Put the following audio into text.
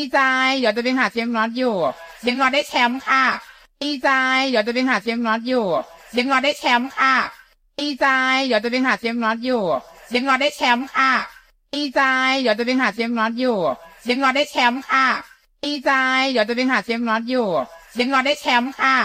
ดีใจ เดี๋ยวจะไปหาเสียงน็อตอยู่ เสียงน็อตได้แชมป์ค่ะ ดีใจ เดี๋ยวจะไปหาเสียงน็อตอยู่ เสียงน็อตได้แชมป์ค่ะ ดีใจ เดี๋ยวจะไปหาเสียงน็อตอยู่ เสียงน็อตได้แชมป์ค่ะ ดีใจ เดี๋ยวจะไปหาเสียงน็อตอยู่ เสียงน็อตได้แชมป์ค่ะ ดีใจ เดี๋ยวจะไปหาเสียงน็อตอยู่ เสียงน็อตได้แชมป์ค่ะ